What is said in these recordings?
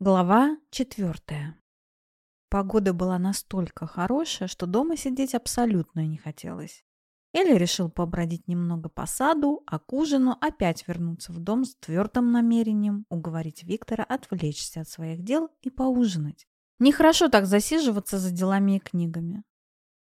Глава четвертая. Погода была настолько хорошая, что дома сидеть абсолютно не хотелось. Элли решил побродить немного по саду, а к ужину опять вернуться в дом с твердым намерением уговорить Виктора отвлечься от своих дел и поужинать. Нехорошо так засиживаться за делами и книгами.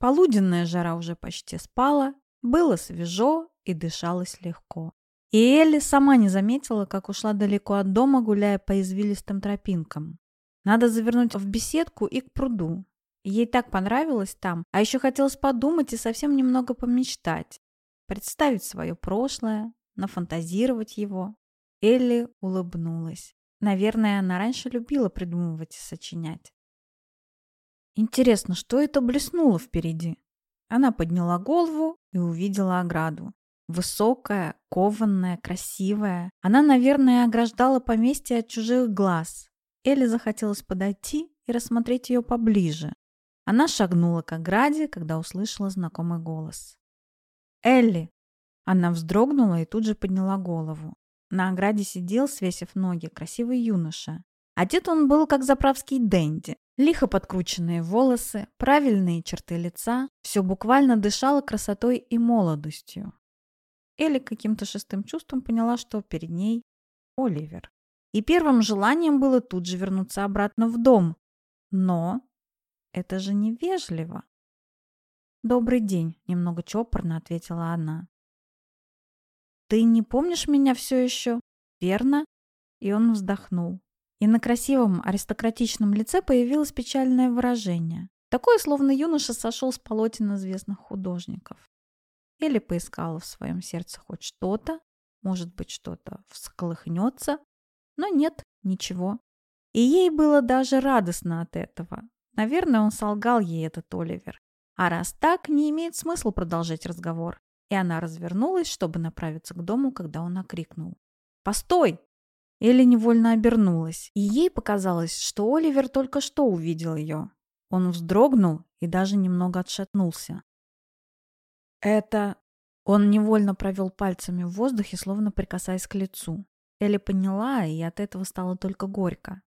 Полуденная жара уже почти спала, было свежо и дышалось легко. И Элли сама не заметила, как ушла далеко от дома, гуляя по извилистым тропинкам. Надо завернуть в беседку и к пруду. Ей так понравилось там, а еще хотелось подумать и совсем немного помечтать. Представить свое прошлое, нафантазировать его. Элли улыбнулась. Наверное, она раньше любила придумывать и сочинять. Интересно, что это блеснуло впереди? Она подняла голову и увидела ограду. Высокая, кованная, красивая. Она, наверное, ограждала поместье от чужих глаз. Элли захотелось подойти и рассмотреть ее поближе. Она шагнула к ограде, когда услышала знакомый голос. «Элли!» Она вздрогнула и тут же подняла голову. На ограде сидел, свесив ноги, красивый юноша. Одет он был как заправский денди. Лихо подкрученные волосы, правильные черты лица. Все буквально дышало красотой и молодостью. Элли каким-то шестым чувством поняла, что перед ней Оливер. И первым желанием было тут же вернуться обратно в дом. Но это же невежливо. «Добрый день», — немного чопорно ответила она. «Ты не помнишь меня все еще, верно?» И он вздохнул. И на красивом аристократичном лице появилось печальное выражение. Такое, словно юноша сошел с полотен известных художников. Или поискала в своем сердце хоть что-то, может быть, что-то всколыхнется, но нет, ничего. И ей было даже радостно от этого. Наверное, он солгал ей этот Оливер. А раз так, не имеет смысла продолжать разговор. И она развернулась, чтобы направиться к дому, когда он окрикнул. «Постой!» Элли невольно обернулась, и ей показалось, что Оливер только что увидел ее. Он вздрогнул и даже немного отшатнулся. «Это...» Он невольно провел пальцами в воздухе, словно прикасаясь к лицу. Элли поняла, и от этого стало только горько.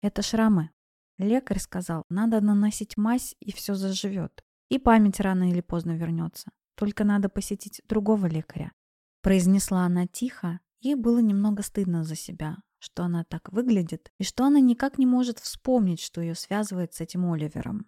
«Это шрамы». Лекарь сказал, надо наносить мазь, и все заживет. И память рано или поздно вернется. Только надо посетить другого лекаря. Произнесла она тихо, ей было немного стыдно за себя, что она так выглядит, и что она никак не может вспомнить, что ее связывает с этим Оливером.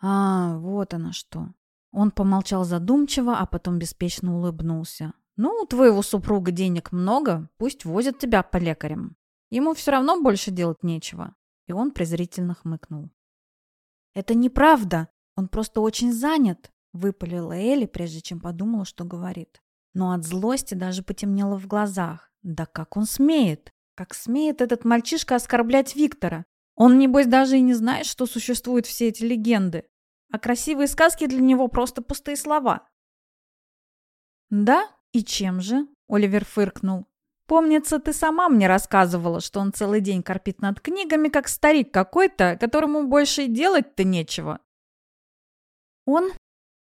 А, вот она что. Он помолчал задумчиво, а потом беспечно улыбнулся. «Ну, у твоего супруга денег много, пусть возят тебя по лекарям. Ему все равно больше делать нечего». И он презрительно хмыкнул. «Это неправда, он просто очень занят», — выпалила Элли, прежде чем подумала, что говорит. Но от злости даже потемнело в глазах. Да как он смеет? Как смеет этот мальчишка оскорблять Виктора? Он, небось, даже и не знает, что существуют все эти легенды а красивые сказки для него просто пустые слова. «Да? И чем же?» — Оливер фыркнул. «Помнится, ты сама мне рассказывала, что он целый день корпит над книгами, как старик какой-то, которому больше и делать-то нечего». «Он?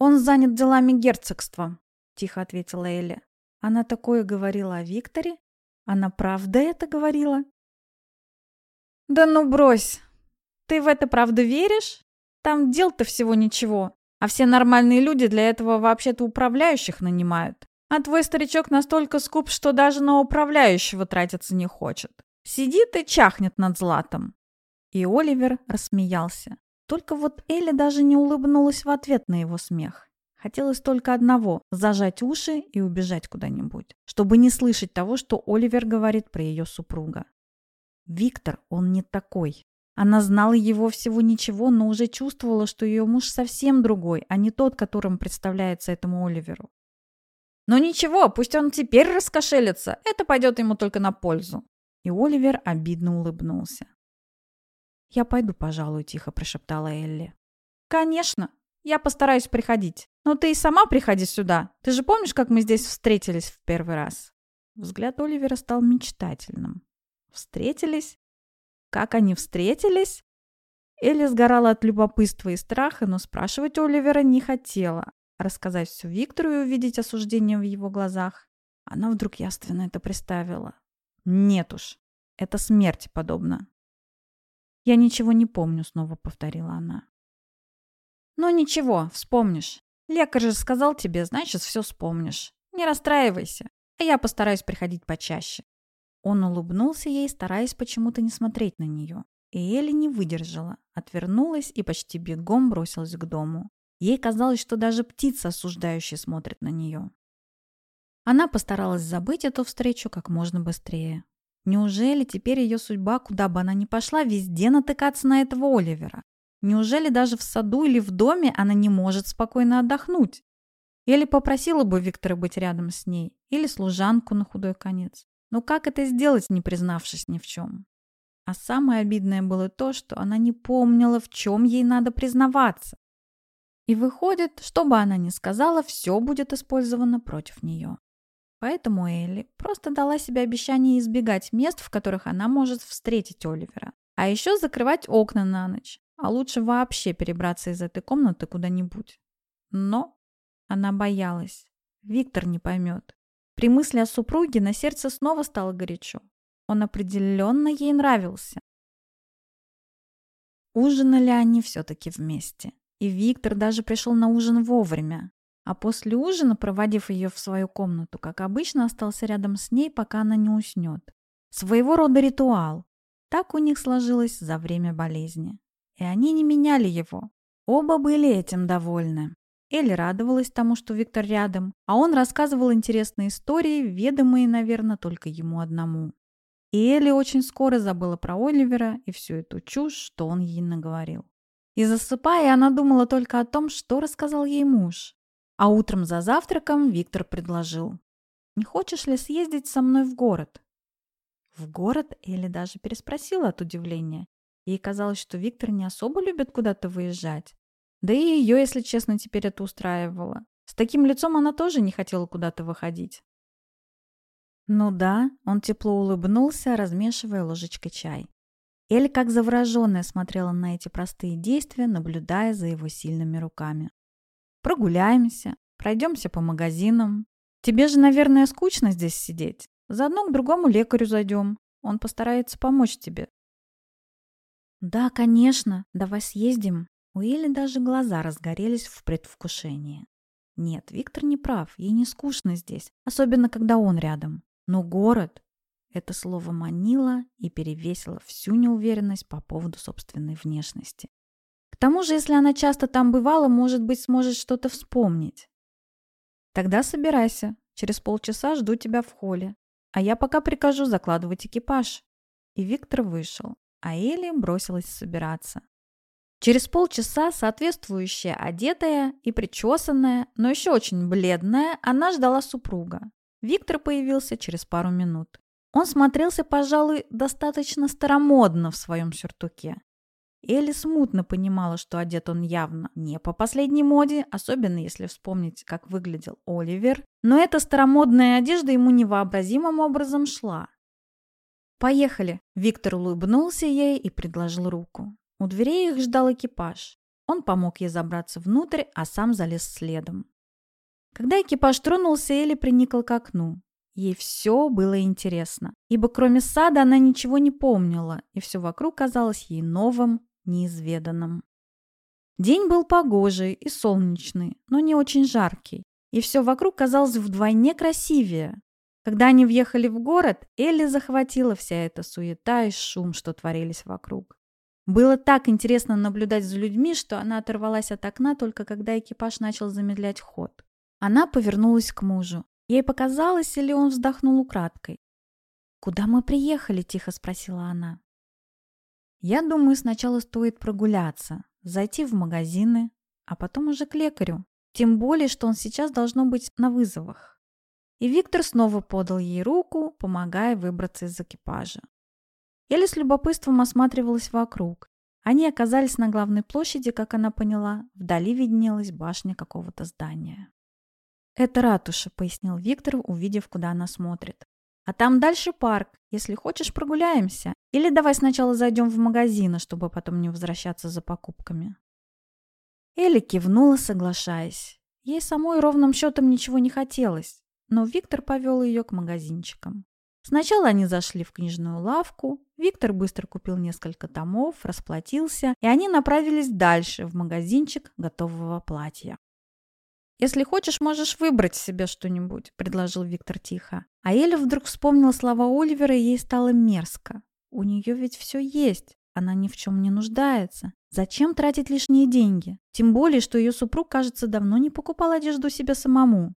Он занят делами герцогства», — тихо ответила Элли. Она такое говорила о Викторе? Она правда это говорила? «Да ну брось! Ты в это правда веришь?» Там дел-то всего ничего. А все нормальные люди для этого вообще-то управляющих нанимают. А твой старичок настолько скуп, что даже на управляющего тратиться не хочет. Сидит и чахнет над златом. И Оливер рассмеялся. Только вот Элли даже не улыбнулась в ответ на его смех. Хотелось только одного – зажать уши и убежать куда-нибудь, чтобы не слышать того, что Оливер говорит про ее супруга. Виктор, он не такой. Она знала его всего ничего, но уже чувствовала, что ее муж совсем другой, а не тот, которым представляется этому Оливеру. Но ничего, пусть он теперь раскошелится, это пойдет ему только на пользу. И Оливер обидно улыбнулся. «Я пойду, пожалуй», — тихо прошептала Элли. «Конечно, я постараюсь приходить. Но ты и сама приходи сюда. Ты же помнишь, как мы здесь встретились в первый раз?» Взгляд Оливера стал мечтательным. «Встретились? Как они встретились? Элли сгорала от любопытства и страха, но спрашивать Оливера не хотела. Рассказать все Виктору и увидеть осуждение в его глазах. Она вдруг яственно это представила. Нет уж. Это смерти подобно. «Я ничего не помню», — снова повторила она. «Ну ничего, вспомнишь. Лекарь же сказал тебе, значит, все вспомнишь. Не расстраивайся, а я постараюсь приходить почаще». Он улыбнулся ей, стараясь почему-то не смотреть на нее. И Элли не выдержала, отвернулась и почти бегом бросилась к дому. Ей казалось, что даже птица осуждающая смотрит на нее. Она постаралась забыть эту встречу как можно быстрее. Неужели теперь ее судьба, куда бы она ни пошла, везде натыкаться на этого Оливера? Неужели даже в саду или в доме она не может спокойно отдохнуть? Или попросила бы Виктора быть рядом с ней, или служанку на худой конец. Но как это сделать, не признавшись ни в чем? А самое обидное было то, что она не помнила, в чем ей надо признаваться. И выходит, что бы она ни сказала, все будет использовано против нее. Поэтому Элли просто дала себе обещание избегать мест, в которых она может встретить Оливера. А еще закрывать окна на ночь. А лучше вообще перебраться из этой комнаты куда-нибудь. Но она боялась. Виктор не поймет. При мысли о супруге на сердце снова стало горячо. Он определенно ей нравился. Ужинали они все-таки вместе. И Виктор даже пришел на ужин вовремя. А после ужина, проводив ее в свою комнату, как обычно, остался рядом с ней, пока она не уснет. Своего рода ритуал. Так у них сложилось за время болезни. И они не меняли его. Оба были этим довольны. Элли радовалась тому, что Виктор рядом, а он рассказывал интересные истории, ведомые, наверное, только ему одному. И Элли очень скоро забыла про Оливера и всю эту чушь, что он ей наговорил. И засыпая, она думала только о том, что рассказал ей муж. А утром за завтраком Виктор предложил. «Не хочешь ли съездить со мной в город?» В город Элли даже переспросила от удивления. Ей казалось, что Виктор не особо любит куда-то выезжать. Да и ее, если честно, теперь это устраивало. С таким лицом она тоже не хотела куда-то выходить. Ну да, он тепло улыбнулся, размешивая ложечкой чай. Эль, как завороженная, смотрела на эти простые действия, наблюдая за его сильными руками. Прогуляемся, пройдемся по магазинам. Тебе же, наверное, скучно здесь сидеть. Заодно к другому лекарю зайдем. Он постарается помочь тебе. Да, конечно, давай съездим. У Эли даже глаза разгорелись в предвкушении. Нет, Виктор не прав, ей не скучно здесь, особенно когда он рядом. Но город... Это слово манило и перевесило всю неуверенность по поводу собственной внешности. К тому же, если она часто там бывала, может быть, сможет что-то вспомнить. Тогда собирайся. Через полчаса жду тебя в холле. А я пока прикажу закладывать экипаж. И Виктор вышел, а Элли бросилась собираться. Через полчаса, соответствующая одетая и причесанная, но еще очень бледная, она ждала супруга. Виктор появился через пару минут. Он смотрелся, пожалуй, достаточно старомодно в своем сюртуке. Элли смутно понимала, что одет он явно не по последней моде, особенно если вспомнить, как выглядел Оливер, но эта старомодная одежда ему невообразимым образом шла. «Поехали!» Виктор улыбнулся ей и предложил руку. У дверей их ждал экипаж. Он помог ей забраться внутрь, а сам залез следом. Когда экипаж тронулся, Элли приникла к окну. Ей все было интересно, ибо кроме сада она ничего не помнила, и все вокруг казалось ей новым, неизведанным. День был погожий и солнечный, но не очень жаркий, и все вокруг казалось вдвойне красивее. Когда они въехали в город, Элли захватила вся эта суета и шум, что творились вокруг. Было так интересно наблюдать за людьми, что она оторвалась от окна только когда экипаж начал замедлять ход. Она повернулась к мужу. Ей показалось, или он вздохнул украдкой. «Куда мы приехали?» – тихо спросила она. «Я думаю, сначала стоит прогуляться, зайти в магазины, а потом уже к лекарю. Тем более, что он сейчас должно быть на вызовах». И Виктор снова подал ей руку, помогая выбраться из экипажа. Еле с любопытством осматривалась вокруг. Они оказались на главной площади, как она поняла, вдали виднелась башня какого-то здания. «Это ратуша», — пояснил Виктор, увидев, куда она смотрит. «А там дальше парк. Если хочешь, прогуляемся. Или давай сначала зайдем в магазины, чтобы потом не возвращаться за покупками». Элли кивнула, соглашаясь. Ей самой ровным счетом ничего не хотелось, но Виктор повел ее к магазинчикам. Сначала они зашли в книжную лавку, Виктор быстро купил несколько томов, расплатился, и они направились дальше, в магазинчик готового платья. «Если хочешь, можешь выбрать себе что-нибудь», — предложил Виктор тихо. А Эля вдруг вспомнила слова Оливера, и ей стало мерзко. У нее ведь все есть, она ни в чем не нуждается. Зачем тратить лишние деньги? Тем более, что ее супруг, кажется, давно не покупал одежду себе самому.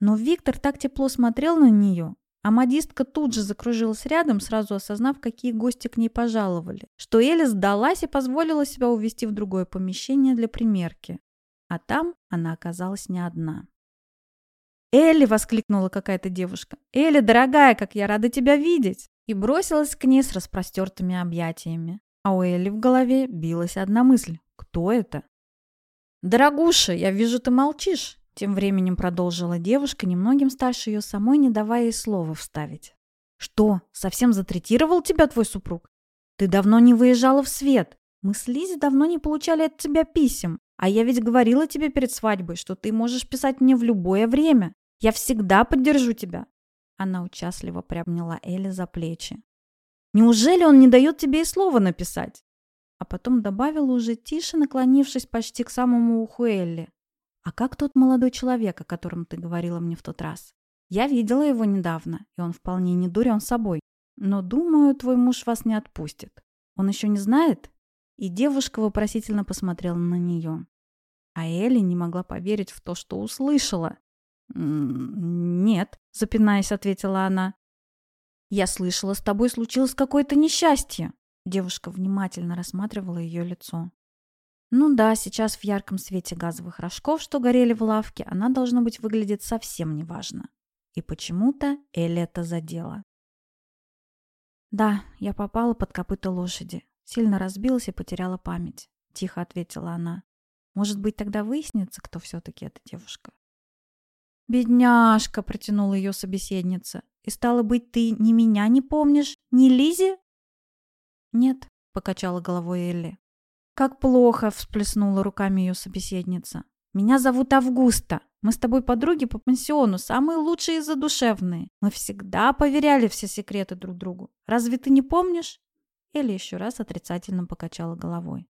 Но Виктор так тепло смотрел на нее, а модистка тут же закружилась рядом, сразу осознав, какие гости к ней пожаловали, что Эля сдалась и позволила себя увести в другое помещение для примерки. А там она оказалась не одна. «Элли!» — воскликнула какая-то девушка. «Элли, дорогая, как я рада тебя видеть!» И бросилась к ней с распростертыми объятиями. А у Элли в голове билась одна мысль. «Кто это?» «Дорогуша, я вижу, ты молчишь!» Тем временем продолжила девушка, немногим старше ее самой, не давая ей слова вставить. «Что, совсем затретировал тебя твой супруг? Ты давно не выезжала в свет. Мы с Лизи давно не получали от тебя писем. А я ведь говорила тебе перед свадьбой, что ты можешь писать мне в любое время. Я всегда поддержу тебя». Она участливо приобняла Элли за плечи. «Неужели он не дает тебе и слова написать?» А потом добавила уже тише, наклонившись почти к самому уху Элли. «А как тот молодой человек, о котором ты говорила мне в тот раз? Я видела его недавно, и он вполне не дурен собой. Но, думаю, твой муж вас не отпустит. Он еще не знает?» И девушка вопросительно посмотрела на нее. А Элли не могла поверить в то, что услышала. «Нет», — запинаясь, ответила она. «Я слышала, с тобой случилось какое-то несчастье». Девушка внимательно рассматривала ее лицо. Ну да, сейчас в ярком свете газовых рожков, что горели в лавке, она, должно быть, выглядит совсем неважно. И почему-то Элли это задела. «Да, я попала под копыта лошади. Сильно разбилась и потеряла память», — тихо ответила она. Может быть, тогда выяснится, кто все-таки эта девушка. «Бедняжка!» — протянула ее собеседница. «И стало быть, ты ни меня не помнишь, ни Лизи?» «Нет», — покачала головой Элли. «Как плохо!» — всплеснула руками ее собеседница. «Меня зовут Августа. Мы с тобой подруги по пансиону, самые лучшие и задушевные. Мы всегда поверяли все секреты друг другу. Разве ты не помнишь?» Элли еще раз отрицательно покачала головой.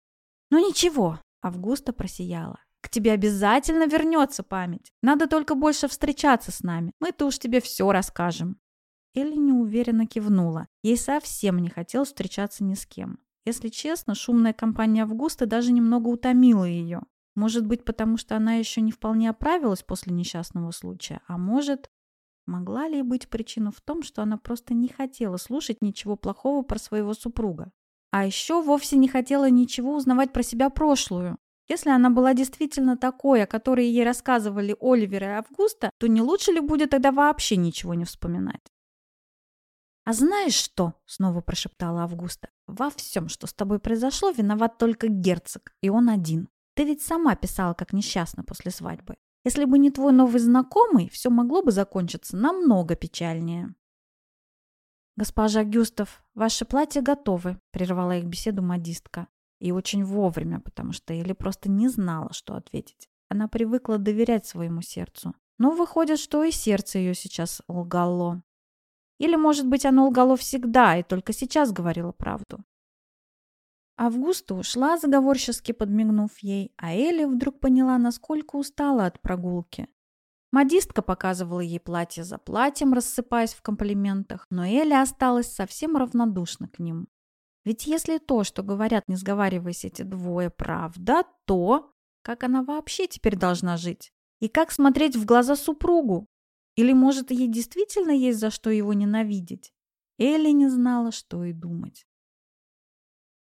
«Ну ничего, Августа просияла. «К тебе обязательно вернется память. Надо только больше встречаться с нами. Мы-то уж тебе все расскажем». Элли неуверенно кивнула. Ей совсем не хотелось встречаться ни с кем. Если честно, шумная компания Августа даже немного утомила ее. Может быть, потому что она еще не вполне оправилась после несчастного случая, а может... Могла ли быть причина в том, что она просто не хотела слушать ничего плохого про своего супруга? А еще вовсе не хотела ничего узнавать про себя прошлую. Если она была действительно такой, о которой ей рассказывали Оливер и Августа, то не лучше ли будет тогда вообще ничего не вспоминать? «А знаешь что?» — снова прошептала Августа. «Во всем, что с тобой произошло, виноват только герцог, и он один. Ты ведь сама писала, как несчастна после свадьбы. Если бы не твой новый знакомый, все могло бы закончиться намного печальнее». «Госпожа Гюстав, ваши платья готовы», — прервала их беседу модистка. И очень вовремя, потому что Элли просто не знала, что ответить. Она привыкла доверять своему сердцу. Но выходит, что и сердце ее сейчас лгало. Или, может быть, оно лгало всегда и только сейчас говорило правду. Августа ушла, заговорчески подмигнув ей, а Элли вдруг поняла, насколько устала от прогулки. Модистка показывала ей платье за платьем, рассыпаясь в комплиментах, но Элли осталась совсем равнодушна к ним. Ведь если то, что говорят, не сговариваясь эти двое, правда, то как она вообще теперь должна жить? И как смотреть в глаза супругу? Или, может, ей действительно есть за что его ненавидеть? Элли не знала, что и думать.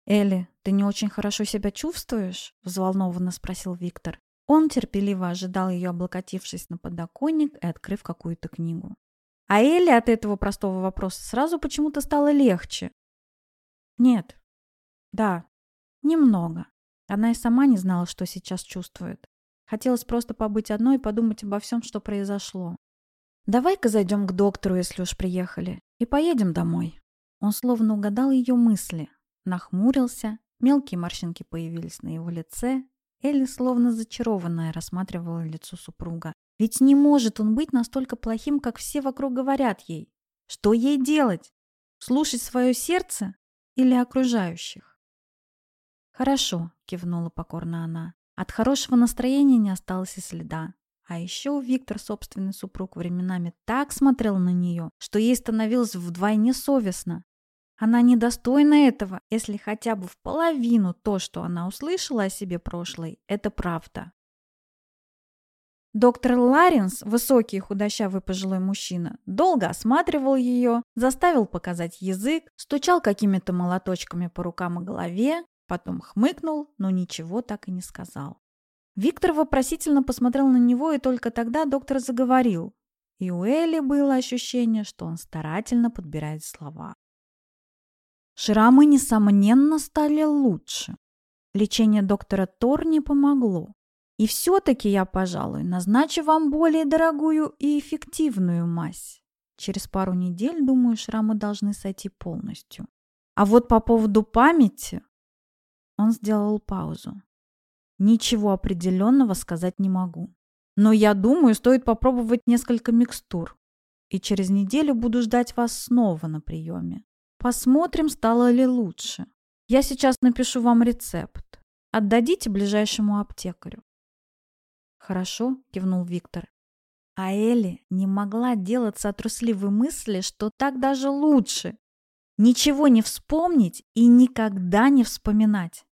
«Элли, ты не очень хорошо себя чувствуешь?» – взволнованно спросил Виктор. Он терпеливо ожидал ее, облокотившись на подоконник и открыв какую-то книгу. А Элли от этого простого вопроса сразу почему-то стало легче. Нет. Да. Немного. Она и сама не знала, что сейчас чувствует. Хотелось просто побыть одной и подумать обо всем, что произошло. «Давай-ка зайдем к доктору, если уж приехали, и поедем домой». Он словно угадал ее мысли, нахмурился, мелкие морщинки появились на его лице, Элли, словно зачарованная, рассматривала лицо супруга. Ведь не может он быть настолько плохим, как все вокруг говорят ей. Что ей делать? Слушать свое сердце или окружающих? Хорошо, кивнула покорно она. От хорошего настроения не осталось и следа. А еще Виктор, собственный супруг, временами так смотрел на нее, что ей становилось вдвойне совестно. Она недостойна этого, если хотя бы в половину то, что она услышала о себе прошлой, это правда. Доктор Ларенс, высокий худощавый пожилой мужчина, долго осматривал ее, заставил показать язык, стучал какими-то молоточками по рукам и голове, потом хмыкнул, но ничего так и не сказал. Виктор вопросительно посмотрел на него, и только тогда доктор заговорил. И у Элли было ощущение, что он старательно подбирает слова. Шрамы, несомненно, стали лучше. Лечение доктора Тор не помогло. И все-таки я, пожалуй, назначу вам более дорогую и эффективную мазь. Через пару недель, думаю, шрамы должны сойти полностью. А вот по поводу памяти... Он сделал паузу. Ничего определенного сказать не могу. Но я думаю, стоит попробовать несколько микстур. И через неделю буду ждать вас снова на приеме. Посмотрим, стало ли лучше. Я сейчас напишу вам рецепт. Отдадите ближайшему аптекарю. «Хорошо», — кивнул Виктор. А Элли не могла делаться от трусливой мысли, что так даже лучше. Ничего не вспомнить и никогда не вспоминать.